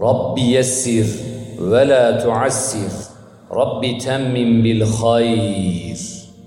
رب يسر ولا تعسر. رب تمم بالخير.